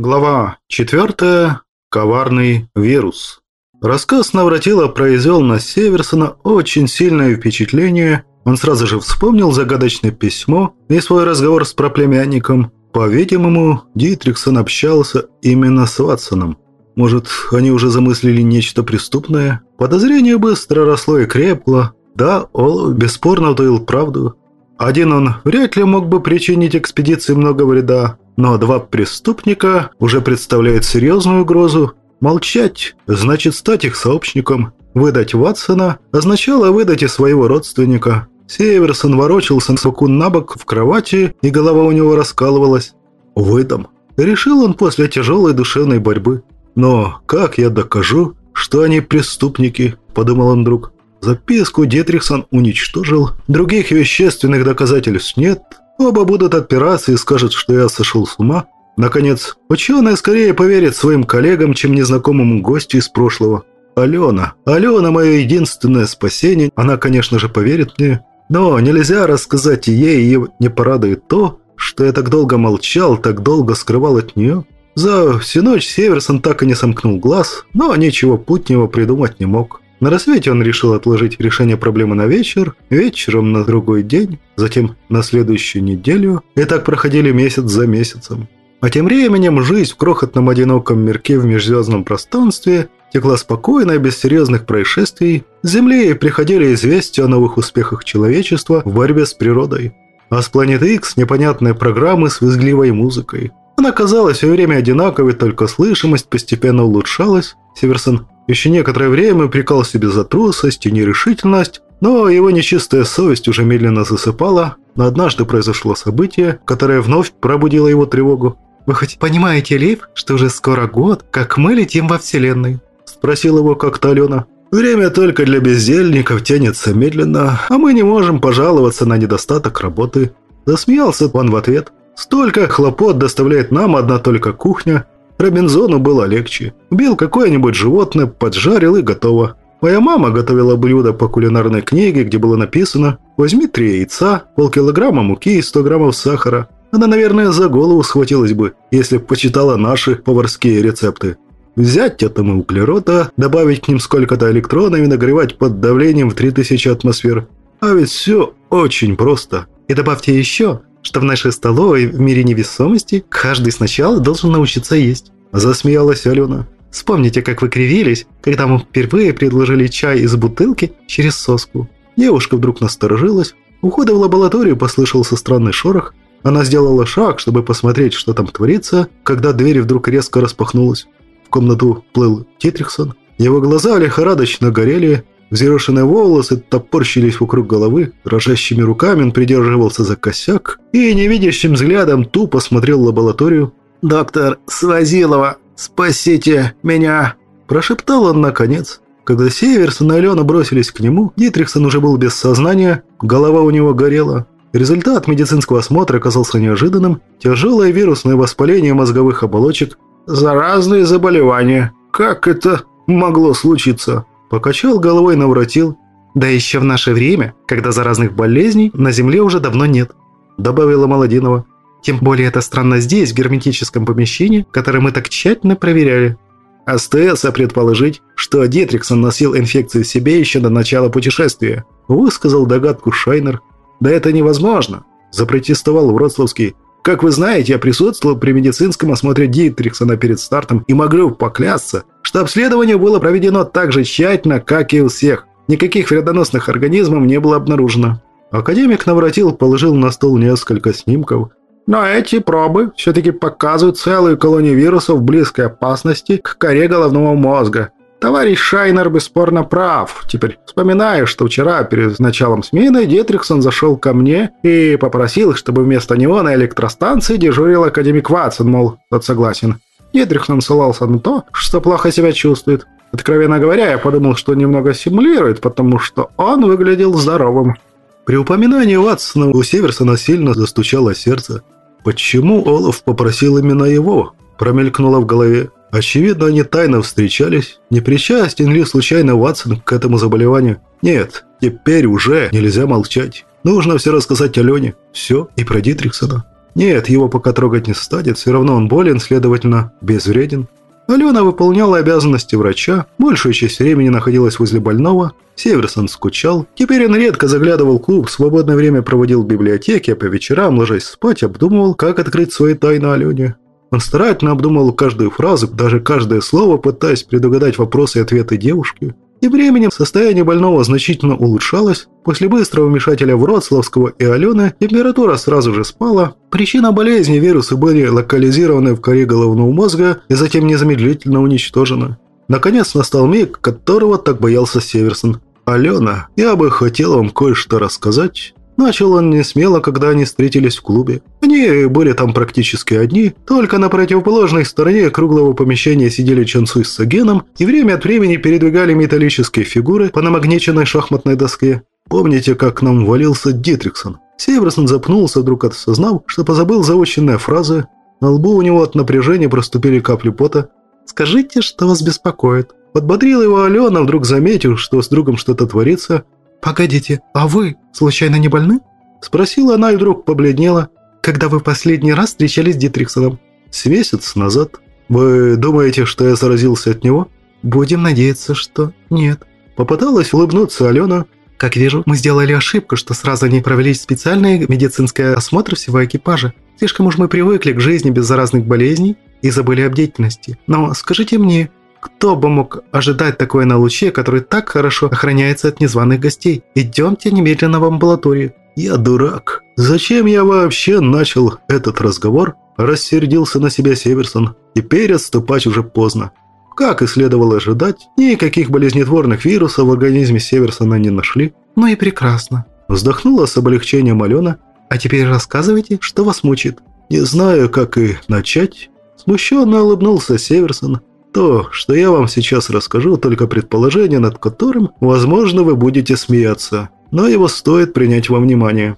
Глава 4. Коварный вирус. Рассказ Навратила произвел на Северсона очень сильное впечатление. Он сразу же вспомнил загадочное письмо и свой разговор с проплемянником. По-видимому, Дитриксон общался именно с Ватсоном. Может, они уже замыслили нечто преступное? Подозрение быстро росло и крепло. Да, Олаф бесспорно утаил правду. Один он вряд ли мог бы причинить экспедиции много вреда, но два преступника уже представляют серьезную угрозу. Молчать значит стать их сообщником. Выдать Ватсона означало выдать и своего родственника. Северсон ворочался с боку на бок в кровати, и голова у него раскалывалась. «Выдам». Решил он после тяжелой душевной борьбы. «Но как я докажу, что они преступники?» – подумал он вдруг. Записку Детрихсон уничтожил, других вещественных доказательств нет, Оба будут отпираться и скажут, что я сошел с ума. Наконец, ученые скорее поверят своим коллегам, чем незнакомому гостю из прошлого. Алена. Алена – мое единственное спасение. Она, конечно же, поверит мне. Но нельзя рассказать ей, и не порадует то, что я так долго молчал, так долго скрывал от нее. За всю ночь Северсон так и не сомкнул глаз, но ничего путнего придумать не мог. На рассвете он решил отложить решение проблемы на вечер, вечером на другой день, затем на следующую неделю, и так проходили месяц за месяцем. А тем временем жизнь в крохотном одиноком мирке в межзвездном пространстве текла спокойно и без серьезных происшествий. С Земли приходили известия о новых успехах человечества в борьбе с природой. А с планеты X непонятные программы с визгливой музыкой. Она казалась все время одинаковой, только слышимость постепенно улучшалась. Северсон еще некоторое время упрекал себе за трусость и нерешительность, но его нечистая совесть уже медленно засыпала, но однажды произошло событие, которое вновь пробудило его тревогу. «Вы хоть понимаете, Лейв, что уже скоро год, как мы летим во Вселенной?» – спросил его как-то Алена. «Время только для бездельников тянется медленно, а мы не можем пожаловаться на недостаток работы». Засмеялся он в ответ. «Столько хлопот доставляет нам одна только кухня, Робинзону было легче. Убил какое-нибудь животное, поджарил и готово. Моя мама готовила блюдо по кулинарной книге, где было написано «Возьми три яйца, полкилограмма муки и 100 граммов сахара». Она, наверное, за голову схватилась бы, если бы почитала наши поварские рецепты. Взять атомы углерода, добавить к ним сколько-то электронов и нагревать под давлением в 3000 атмосфер. А ведь все очень просто. И добавьте еще, что в нашей столовой в мире невесомости каждый сначала должен научиться есть. Засмеялась Алена. Вспомните, как вы кривились, когда мы впервые предложили чай из бутылки через соску. Девушка вдруг насторожилась. У в лабораторию послышался странный шорох. Она сделала шаг, чтобы посмотреть, что там творится, когда дверь вдруг резко распахнулась. В комнату плыл Титриксон. Его глаза лихорадочно горели, Взъерошенные волосы топорщились вокруг головы, дрожащими руками он придерживался за косяк и невидящим взглядом тупо смотрел лабораторию. «Доктор Свазилова, спасите меня!» Прошептал он наконец. Когда Северсон и Алена бросились к нему, Дитрихсон уже был без сознания, голова у него горела. Результат медицинского осмотра оказался неожиданным. Тяжелое вирусное воспаление мозговых оболочек. «Заразные заболевания. Как это могло случиться?» Покачал головой и навратил. «Да еще в наше время, когда заразных болезней на Земле уже давно нет», добавила Молодинова. «Тем более это странно здесь, в герметическом помещении, которое мы так тщательно проверяли». Остается предположить, что Детриксон носил инфекцию себе еще до начала путешествия, высказал догадку Шайнер. «Да это невозможно», – запротестовал Вроцлавский. «Как вы знаете, я присутствовал при медицинском осмотре Дитриксона перед стартом и могу поклясться, что обследование было проведено так же тщательно, как и у всех. Никаких вредоносных организмов не было обнаружено. Академик Навратил положил на стол несколько снимков. Но эти пробы все-таки показывают целую колонию вирусов близкой опасности к коре головного мозга. Товарищ Шайнер бесспорно прав. Теперь вспоминаю, что вчера перед началом смены Детриксон зашел ко мне и попросил, чтобы вместо него на электростанции дежурил академик Ватсон, мол, тот согласен. Гедрих ссылался на то, что плохо себя чувствует. Откровенно говоря, я подумал, что немного симулирует, потому что он выглядел здоровым. При упоминании Ватсона у Северсона сильно застучало сердце. Почему Олаф попросил именно его? Промелькнуло в голове. Очевидно, они тайно встречались. Не причастен ли случайно Ватсон к этому заболеванию? Нет, теперь уже нельзя молчать. Нужно все рассказать Алене. Все и про Дитриксона. Нет, его пока трогать не станет, все равно он болен, следовательно, безвреден. Алена выполняла обязанности врача, большую часть времени находилась возле больного. Северсон скучал. Теперь он редко заглядывал в клуб, свободное время проводил в библиотеке, а по вечерам, ложась спать, обдумывал, как открыть свои тайны Алене. Он старательно обдумывал каждую фразу, даже каждое слово, пытаясь предугадать вопросы и ответы девушки. И временем состояние больного значительно улучшалось. После быстрого вмешателя Вроцлавского и Алены температура сразу же спала. Причина болезни вирусы были локализированы в коре головного мозга и затем незамедлительно уничтожены. Наконец настал миг, которого так боялся Северсон. «Алена, я бы хотел вам кое-что рассказать». Начал он не смело, когда они встретились в клубе. Они были там практически одни, только на противоположной стороне круглого помещения сидели Чансуй с Сагеном и время от времени передвигали металлические фигуры по намагниченной шахматной доске. Помните, как к нам валился Дитриксон? Северсон запнулся, вдруг осознав, что позабыл заученные фразы. На лбу у него от напряжения проступили капли пота. «Скажите, что вас беспокоит?» Подбодрил его Алена, вдруг заметил, что с другом что-то творится, «Погодите, а вы, случайно не больны?» Спросила она и вдруг побледнела. «Когда вы последний раз встречались с Дитриксоном?» «С месяц назад. Вы думаете, что я заразился от него?» «Будем надеяться, что нет». Попыталась улыбнуться Алена. «Как вижу, мы сделали ошибку, что сразу не провели специальный медицинский осмотр всего экипажа. Слишком уж мы привыкли к жизни без заразных болезней и забыли об деятельности. Но скажите мне, кто бы мог ожидать такое на луче, который так хорошо охраняется от незваных гостей? Идемте немедленно в амбулаторию. Я дурак. Зачем я вообще начал этот разговор? Рассердился на себя Северсон. Теперь отступать уже поздно. Как и следовало ожидать, никаких болезнетворных вирусов в организме Северсона не нашли. Ну и прекрасно. Вздохнула с облегчением Алена. А теперь рассказывайте, что вас мучит. Не знаю, как и начать. Смущенно улыбнулся Северсон. То, что я вам сейчас расскажу, только предположение, над которым, возможно, вы будете смеяться, но его стоит принять во внимание.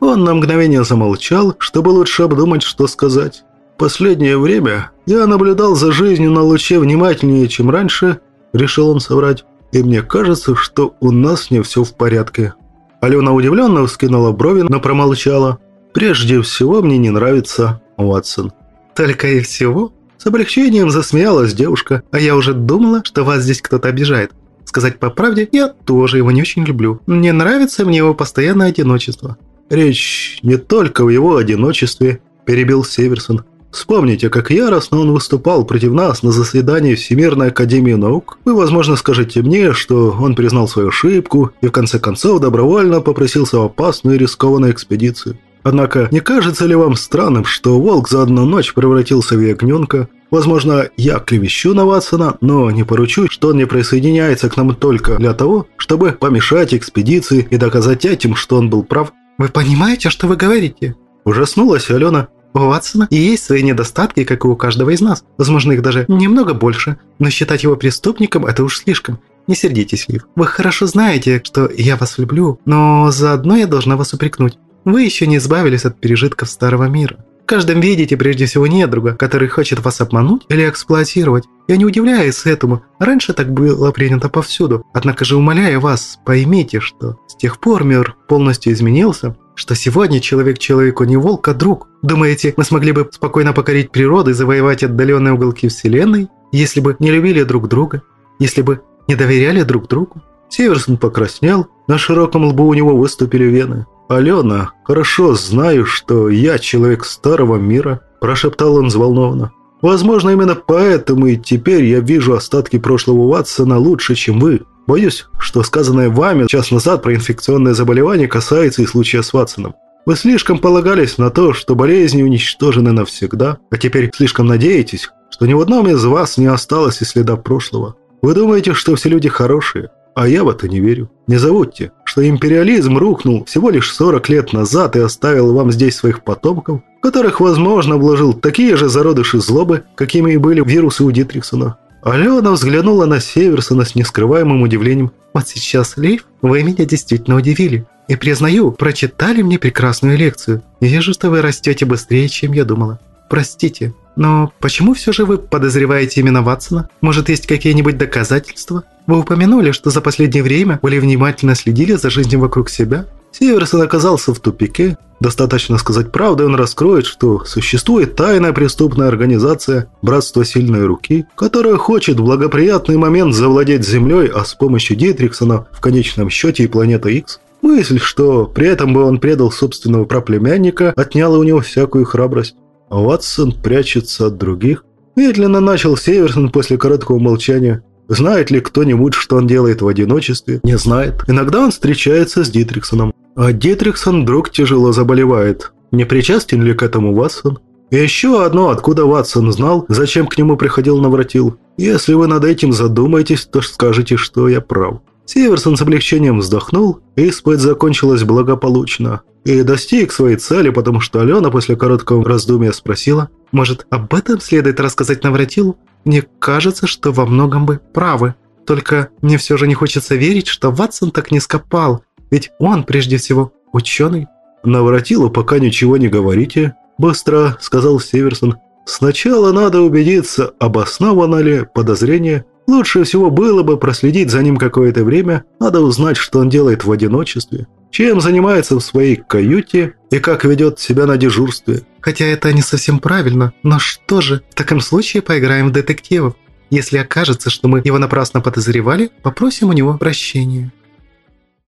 Он на мгновение замолчал, чтобы лучше обдумать, что сказать. Последнее время я наблюдал за жизнью на луче внимательнее, чем раньше, решил он соврать, и мне кажется, что у нас не все в порядке. Алена удивленно вскинула брови, но промолчала. «Прежде всего мне не нравится Ватсон». «Только и всего?» С облегчением засмеялась девушка, а я уже думала, что вас здесь кто-то обижает. Сказать по правде, я тоже его не очень люблю. Мне нравится мне его постоянное одиночество. Речь не только в его одиночестве, перебил Северсон. Вспомните, как яростно он выступал против нас на заседании Всемирной Академии Наук. Вы, возможно, скажете мне, что он признал свою ошибку и в конце концов добровольно попросился в опасную и рискованную экспедицию. Однако, не кажется ли вам странным, что волк за одну ночь превратился в ягненка? Возможно, я клевещу на Ватсона, но не поручусь, что он не присоединяется к нам только для того, чтобы помешать экспедиции и доказать этим, что он был прав. «Вы понимаете, что вы говорите?» Ужаснулась Алена. У Ватсона и есть свои недостатки, как и у каждого из нас. Возможно, их даже немного больше. Но считать его преступником – это уж слишком. Не сердитесь, Лив. Вы хорошо знаете, что я вас люблю, но заодно я должна вас упрекнуть. Вы еще не избавились от пережитков старого мира. В каждом видите прежде всего недруга, который хочет вас обмануть или эксплуатировать. Я не удивляюсь этому. Раньше так было принято повсюду. Однако же умоляю вас, поймите, что с тех пор мир полностью изменился, что сегодня человек человеку не волк, а друг. Думаете, мы смогли бы спокойно покорить природу и завоевать отдаленные уголки Вселенной, если бы не любили друг друга, если бы не доверяли друг другу? Северсон покраснел, на широком лбу у него выступили вены. «Алена, хорошо знаю, что я человек старого мира», – прошептал он взволнованно. «Возможно, именно поэтому и теперь я вижу остатки прошлого Ватсона лучше, чем вы. Боюсь, что сказанное вами час назад про инфекционное заболевание касается и случая с Ватсоном. Вы слишком полагались на то, что болезни уничтожены навсегда, а теперь слишком надеетесь, что ни в одном из вас не осталось и следа прошлого. Вы думаете, что все люди хорошие, а я в это не верю. Не забудьте, что империализм рухнул всего лишь 40 лет назад и оставил вам здесь своих потомков, которых, возможно, вложил такие же зародыши злобы, какими и были вирусы у Дитриксона. Алена взглянула на Северсона с нескрываемым удивлением. «Вот сейчас, Лейв, вы меня действительно удивили. И признаю, прочитали мне прекрасную лекцию. Вижу, что вы растете быстрее, чем я думала. Простите, но почему все же вы подозреваете именно Ватсона? Может, есть какие-нибудь доказательства? Вы упомянули, что за последнее время более внимательно следили за жизнью вокруг себя. Северсон оказался в тупике. Достаточно сказать правду, он раскроет, что существует тайная преступная организация «Братство сильной руки», которая хочет в благоприятный момент завладеть Землей, а с помощью Дитриксона в конечном счете и планеты X. Мысль, что при этом бы он предал собственного проплемянника, отняла у него всякую храбрость. Ватсон прячется от других. Медленно начал Северсон после короткого молчания. Знает ли кто-нибудь, что он делает в одиночестве? Не знает. Иногда он встречается с Дитриксоном. А Дитриксон вдруг тяжело заболевает. Не причастен ли к этому Ватсон? И еще одно, откуда Ватсон знал, зачем к нему приходил Навратил. Если вы над этим задумаетесь, то скажете, что я прав. Северсон с облегчением вздохнул, и испыт закончилась благополучно. И достиг своей цели, потому что Алена после короткого раздумья спросила, «Может, об этом следует рассказать Навратилу? Мне кажется, что во многом бы правы. Только мне все же не хочется верить, что Ватсон так не скопал, ведь он, прежде всего, ученый». «Навратилу пока ничего не говорите», – быстро сказал Северсон. «Сначала надо убедиться, обосновано ли подозрение Лучше всего было бы проследить за ним какое-то время, надо узнать, что он делает в одиночестве, чем занимается в своей каюте и как ведет себя на дежурстве. Хотя это не совсем правильно, но что же, в таком случае поиграем в детективов. Если окажется, что мы его напрасно подозревали, попросим у него прощения.